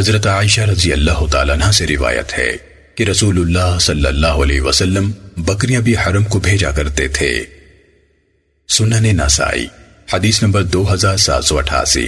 حضرت عائشہ رضی اللہ تعالیٰ عنہ سے روایت ہے کہ رسول اللہ صلی اللہ علیہ وسلم بکریاں بھی حرم کو بھیجا کرتے تھے۔ سنن نسائی، حدیث نمبر دو ہزار سات سو اٹھاسی۔